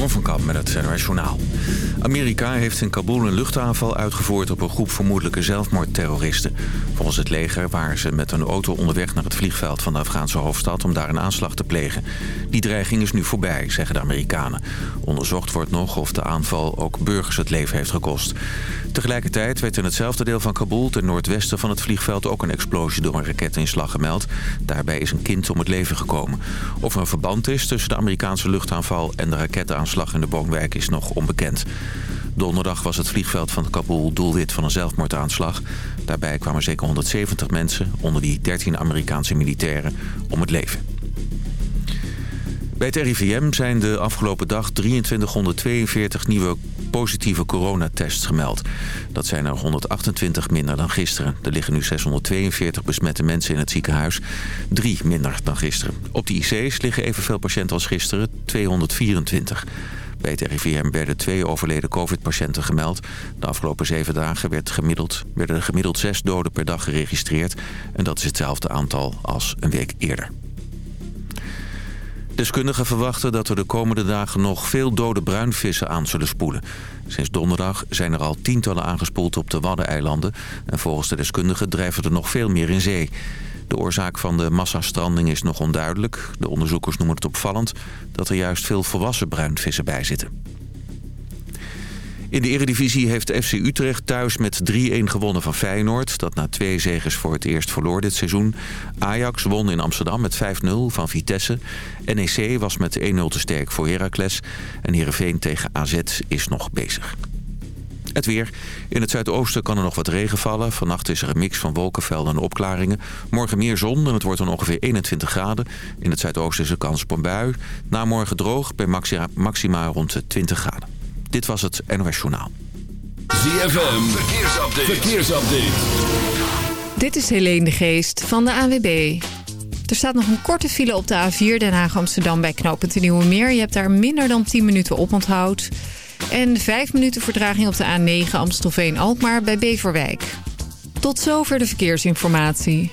Jeroen van Kamp met het NOS Journaal. Amerika heeft in Kabul een luchtaanval uitgevoerd op een groep vermoedelijke zelfmoordterroristen. Volgens het leger waren ze met een auto onderweg naar het vliegveld van de Afghaanse hoofdstad om daar een aanslag te plegen. Die dreiging is nu voorbij, zeggen de Amerikanen. Onderzocht wordt nog of de aanval ook burgers het leven heeft gekost. Tegelijkertijd werd in hetzelfde deel van Kabul, ten noordwesten van het vliegveld, ook een explosie door een raketinslag gemeld. Daarbij is een kind om het leven gekomen. Of er een verband is tussen de Amerikaanse luchtaanval en de raketaanslag in de woonwijk is nog onbekend. Donderdag was het vliegveld van Kabul doelwit van een zelfmoordaanslag. Daarbij kwamen zeker 170 mensen, onder die 13 Amerikaanse militairen, om het leven. Bij het RIVM zijn de afgelopen dag 2342 nieuwe positieve coronatests gemeld. Dat zijn er 128 minder dan gisteren. Er liggen nu 642 besmette mensen in het ziekenhuis. Drie minder dan gisteren. Op de IC's liggen evenveel patiënten als gisteren, 224. Bij het RIVM werden twee overleden covid-patiënten gemeld. De afgelopen zeven dagen werd gemiddeld, werden er gemiddeld zes doden per dag geregistreerd. En dat is hetzelfde aantal als een week eerder. Deskundigen verwachten dat er de komende dagen nog veel dode bruinvissen aan zullen spoelen. Sinds donderdag zijn er al tientallen aangespoeld op de Waddeneilanden... en volgens de deskundigen drijven er nog veel meer in zee. De oorzaak van de massastranding is nog onduidelijk. De onderzoekers noemen het opvallend dat er juist veel volwassen bruinvissen bij zitten. In de Eredivisie heeft FC Utrecht thuis met 3-1 gewonnen van Feyenoord... dat na twee zegens voor het eerst verloor dit seizoen. Ajax won in Amsterdam met 5-0 van Vitesse. NEC was met 1-0 te sterk voor Heracles. En Heerenveen tegen AZ is nog bezig. Het weer. In het zuidoosten kan er nog wat regen vallen. Vannacht is er een mix van wolkenvelden en opklaringen. Morgen meer zon en het wordt dan ongeveer 21 graden. In het zuidoosten is er kans op een bui. Na morgen droog bij maxima, maxima rond de 20 graden. Dit was het NOS Journaal. ZFM, verkeersupdate. verkeersupdate. Dit is Helene de Geest van de AWB. Er staat nog een korte file op de A4 Den Haag-Amsterdam bij knooppunt de Nieuwe Meer. Je hebt daar minder dan 10 minuten op onthoud. En 5 minuten vertraging op de A9 Amstelveen-Alkmaar bij Beverwijk. Tot zover de verkeersinformatie.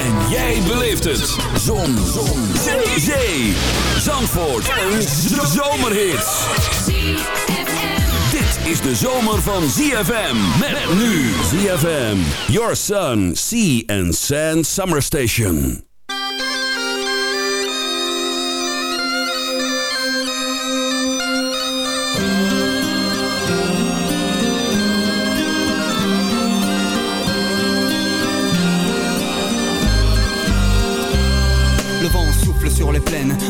En jij beleeft het. Zon. Zon. Zee. Zee. Zandvoort. Een zomerhit. Dit is de zomer van ZFM. Met nu ZFM. Your Sun, Sea and Sand Summer Station. Souffle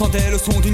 J'entendais le son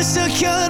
I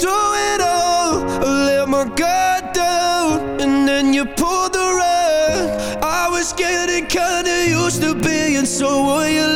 through it all. I let my guard down, and then you pulled the rug. I was getting kinda used to being someone you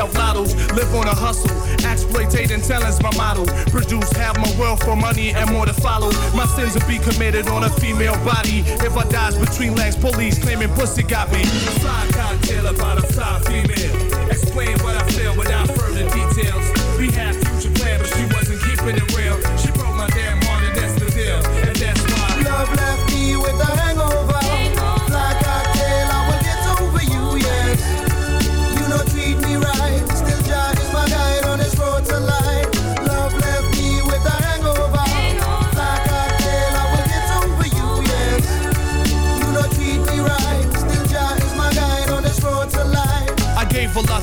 Lottos, live on a hustle. Exploitating talent's my motto. Produce half my wealth for money and more to follow. My sins will be committed on a female body. If I dies between legs, police claiming pussy got me. Fly cocktail about a fly female. Explain what I feel without further details. We had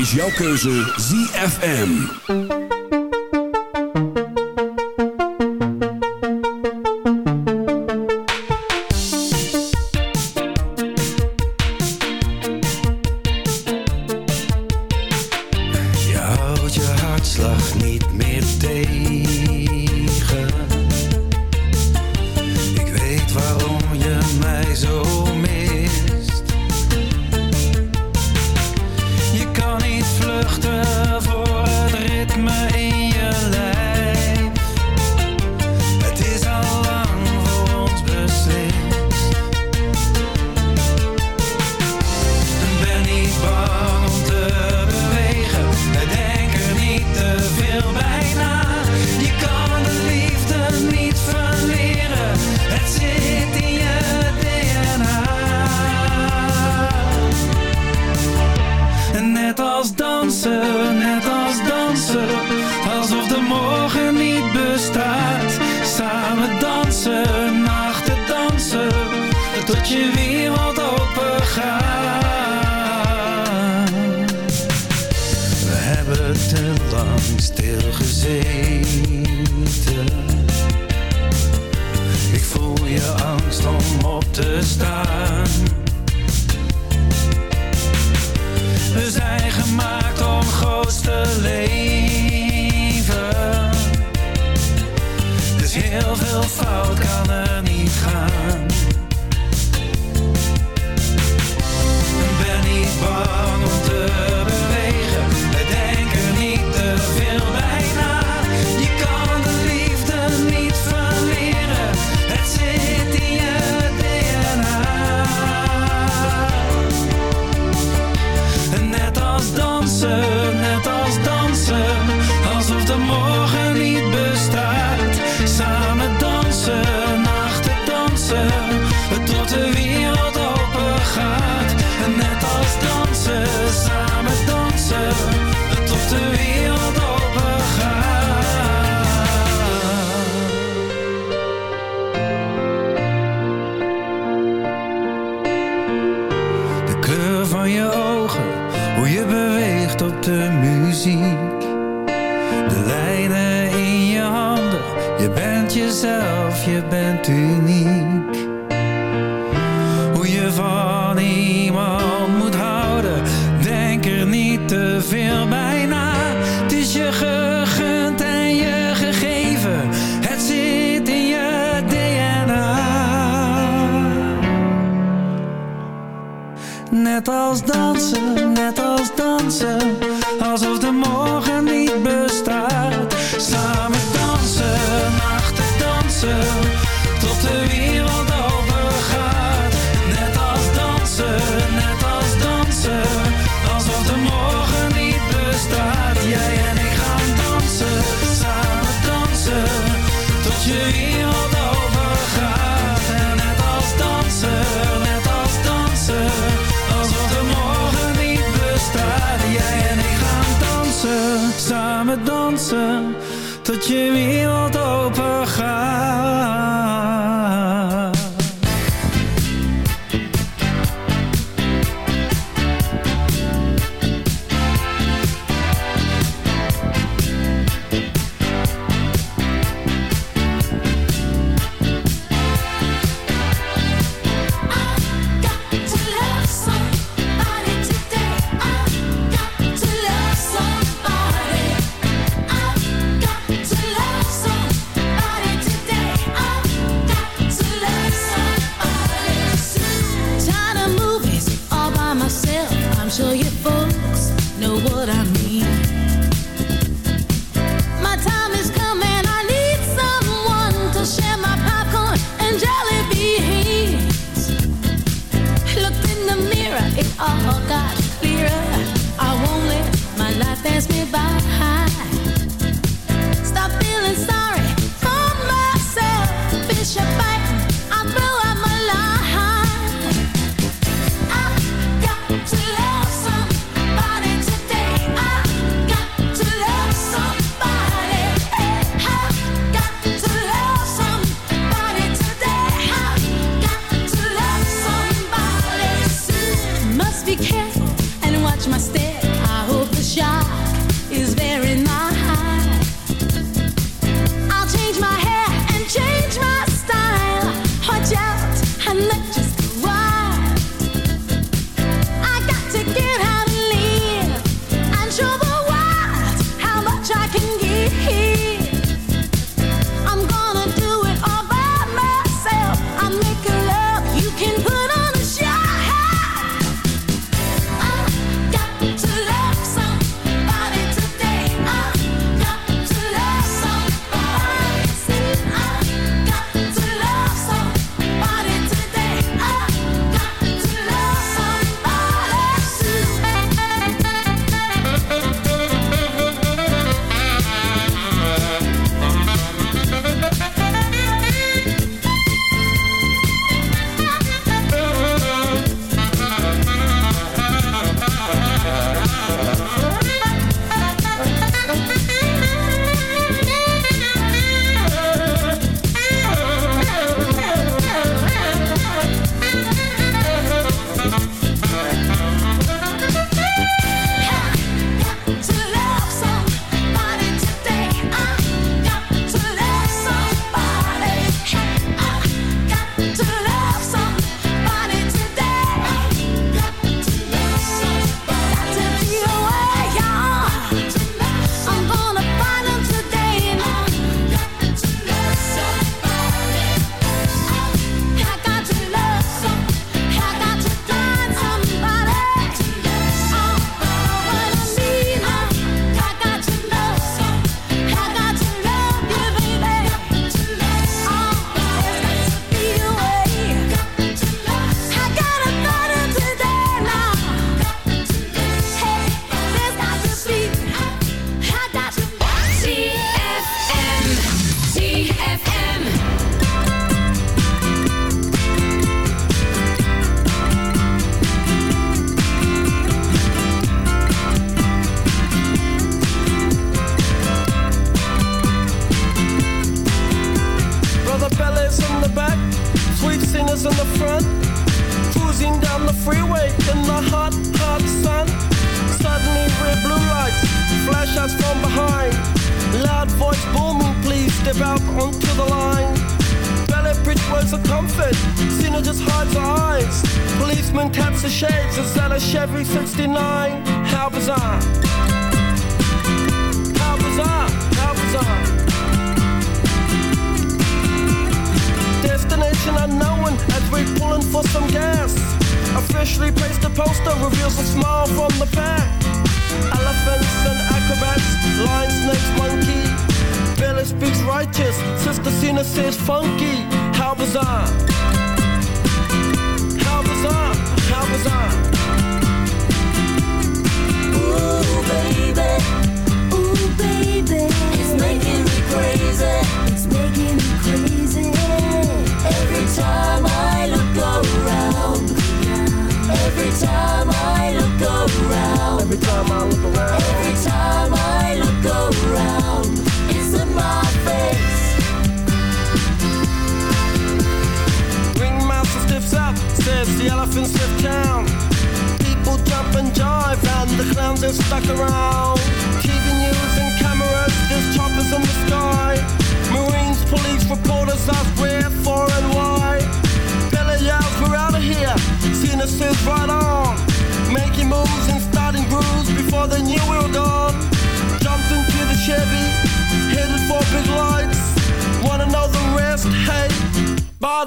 Is jouw keuze ZFM. Samen dansen, tot je wereld open gaat.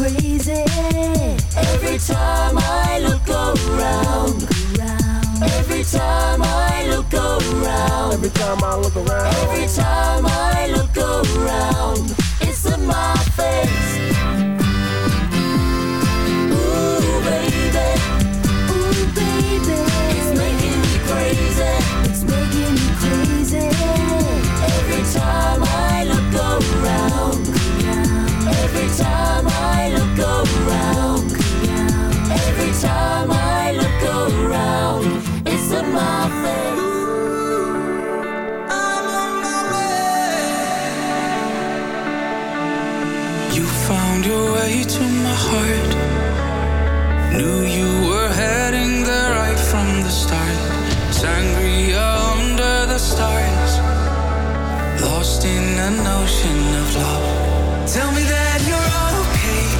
crazy. Every time I look around, every time I look around, every time I look around, every time I look around, it's in my face. Ooh, baby, ooh, baby, it's making me crazy. It's making me crazy. Every time I look around, every time. time I look around, it's a muffin. I'm on my way. You found your way to my heart. Knew you were heading there right from the start. Sangria under the stars. Lost in an ocean of love. Tell me that you're okay.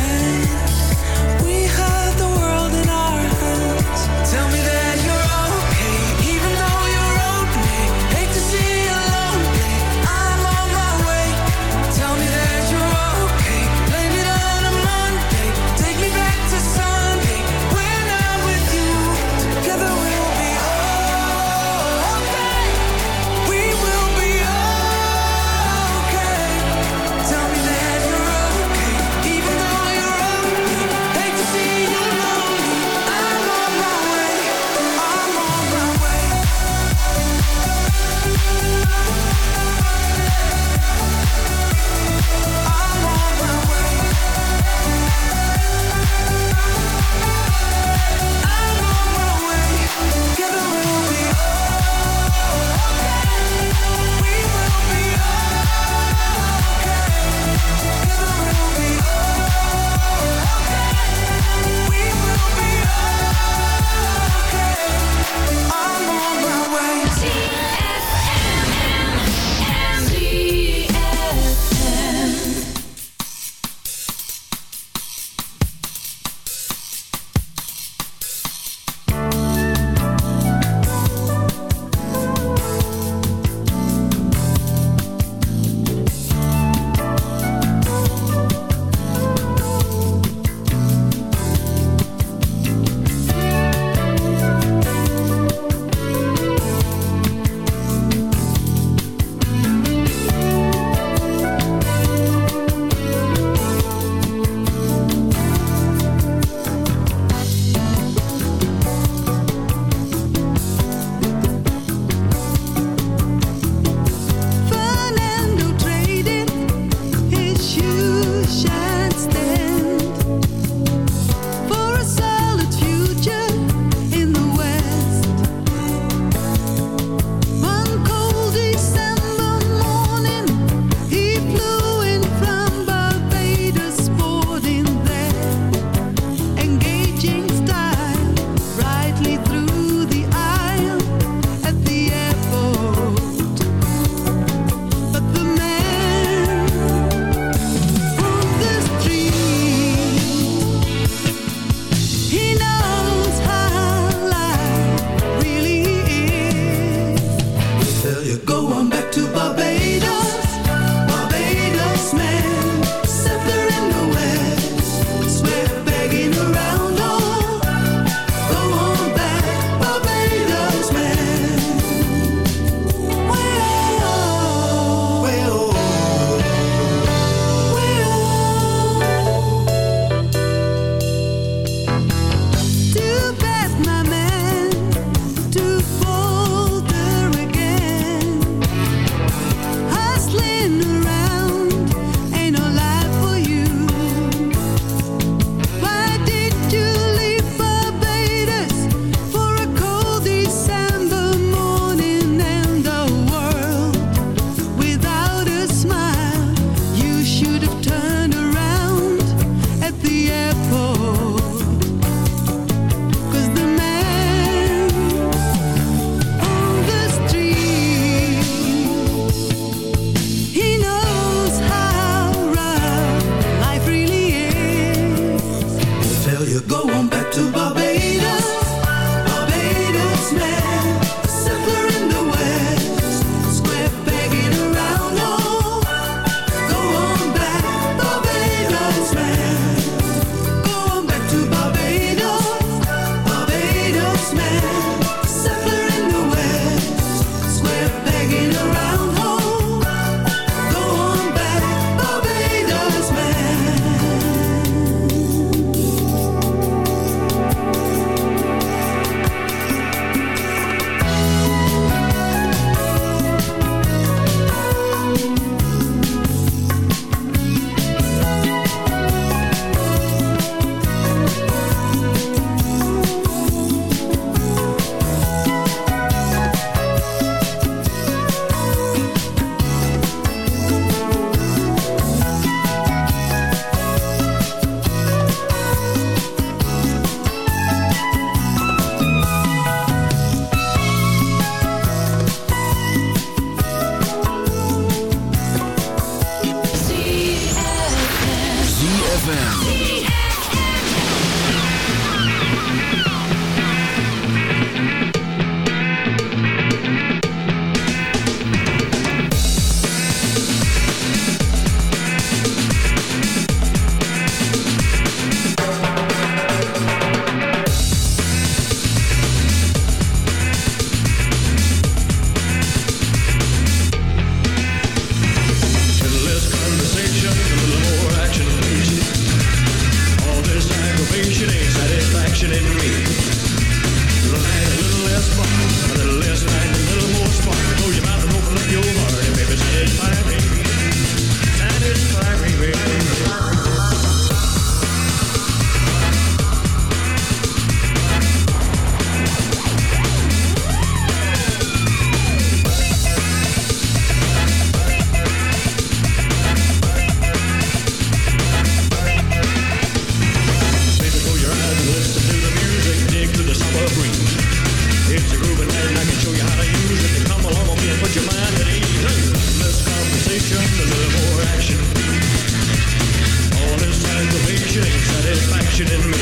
Satisfaction in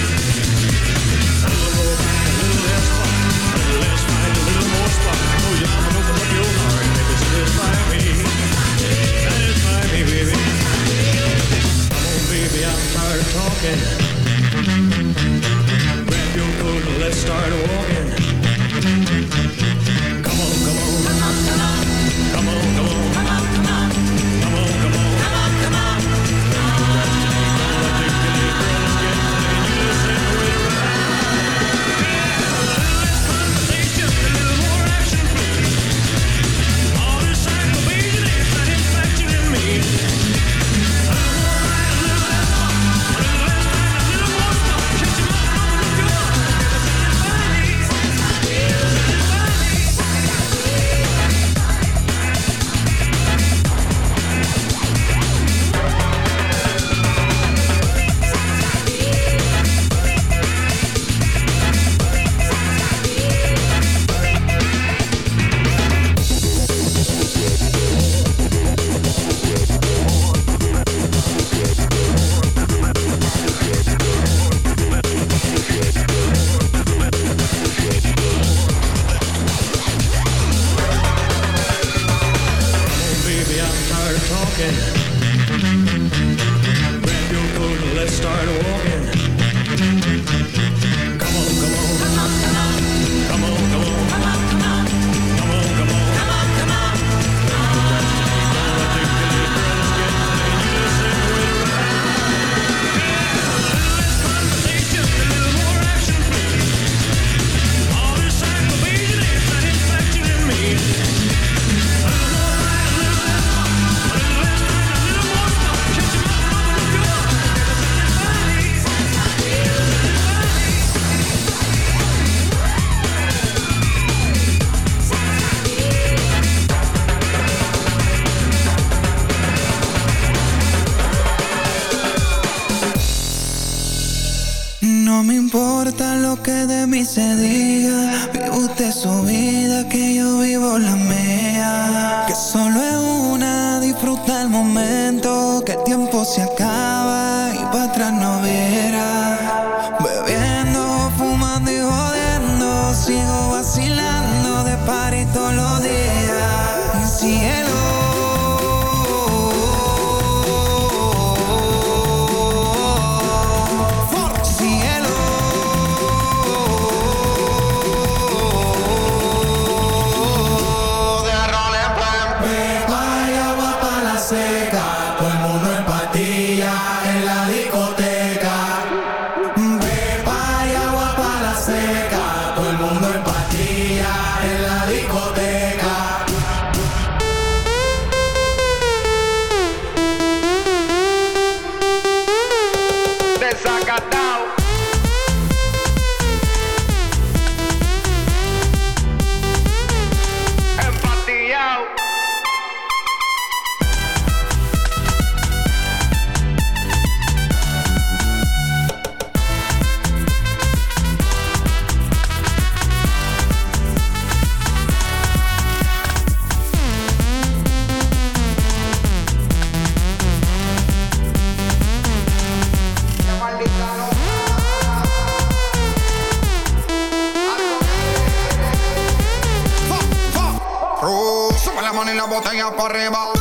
botella para arriba.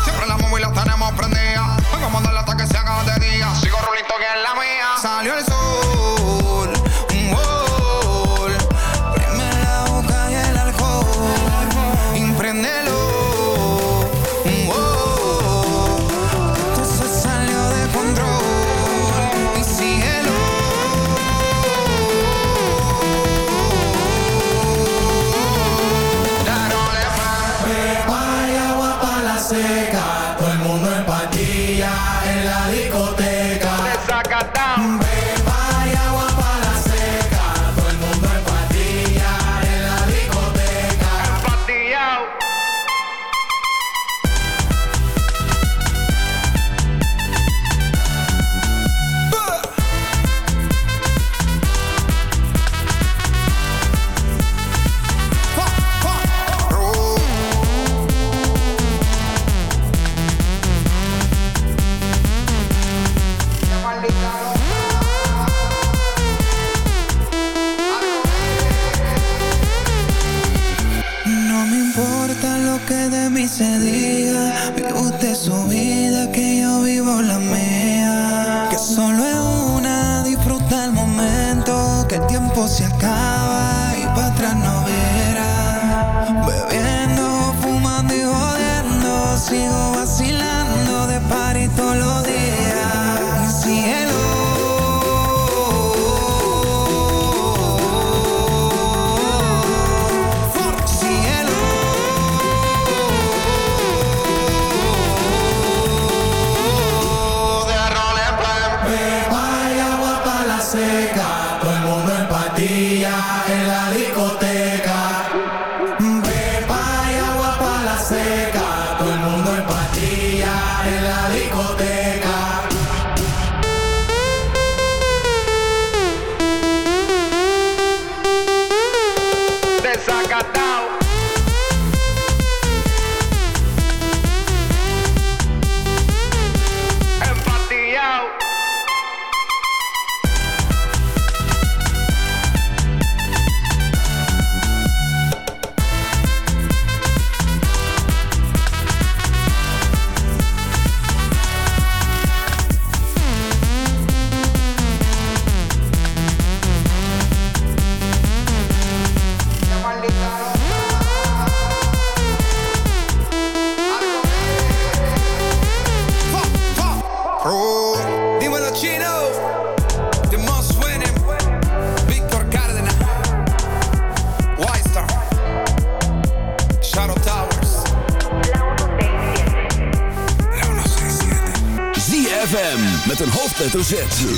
hoofdletter Z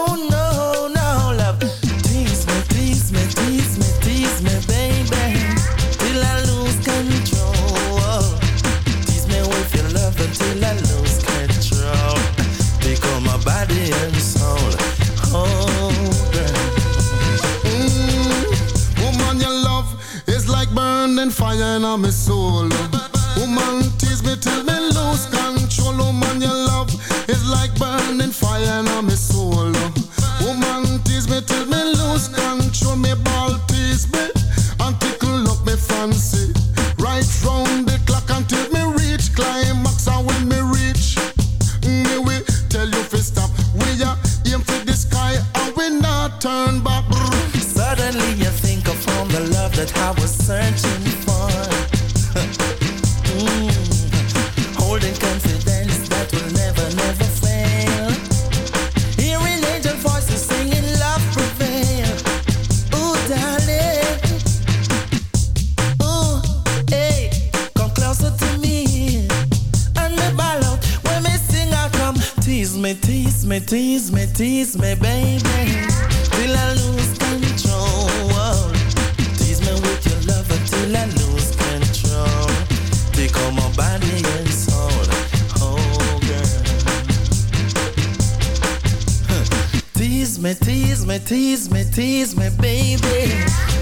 me, tease me, tease me, tease me, baby,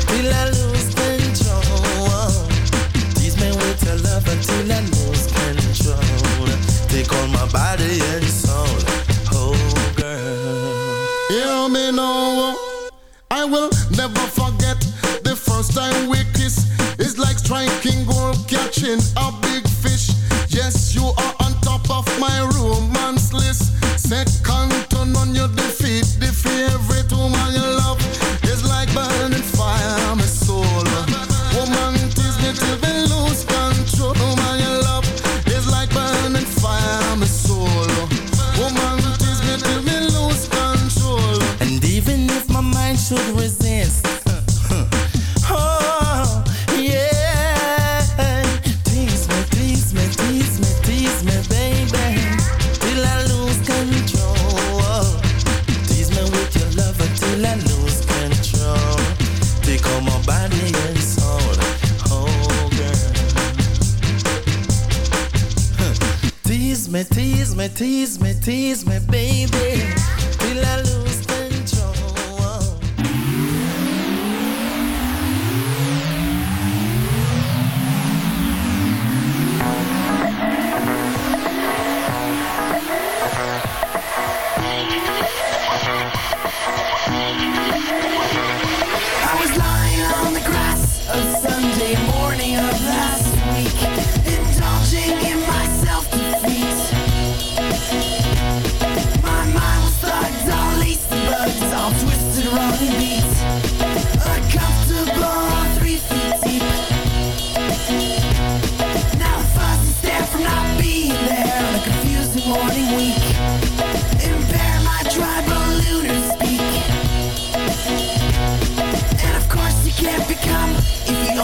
till I lose control. Tease me with your love until I lose control. Take all my body and soul, oh girl. Hear me now, I will never forget the first time we kissed. It's like striking gold, catching a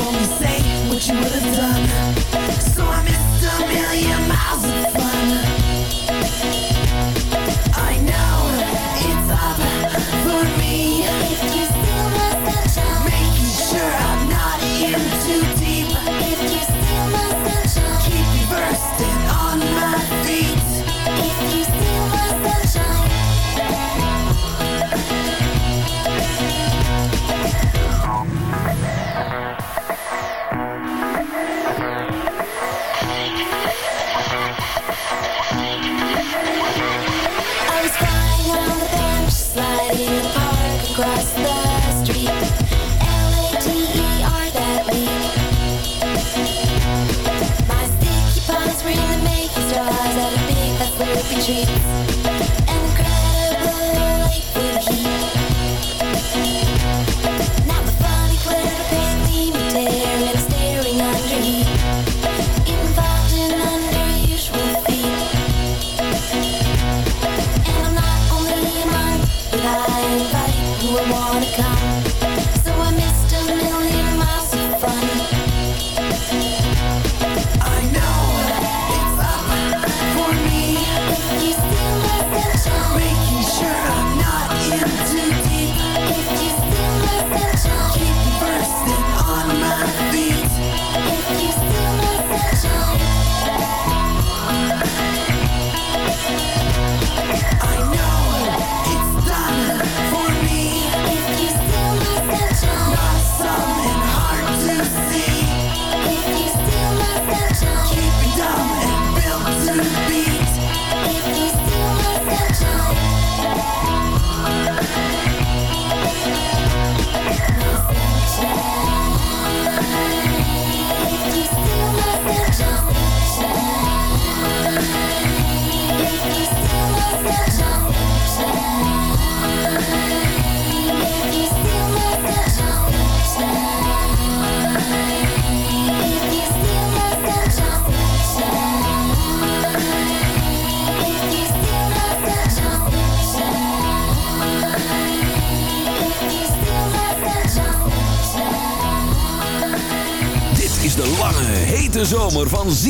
Only say what you would've done. So I missed a million miles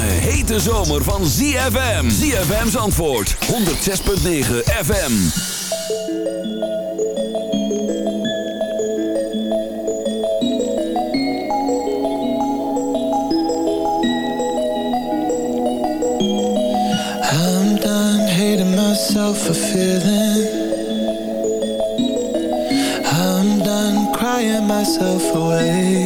Hete zomer van ZFM. ZFM's antwoord 106.9 FM. I'm done hating myself for feeling. I'm done crying myself away.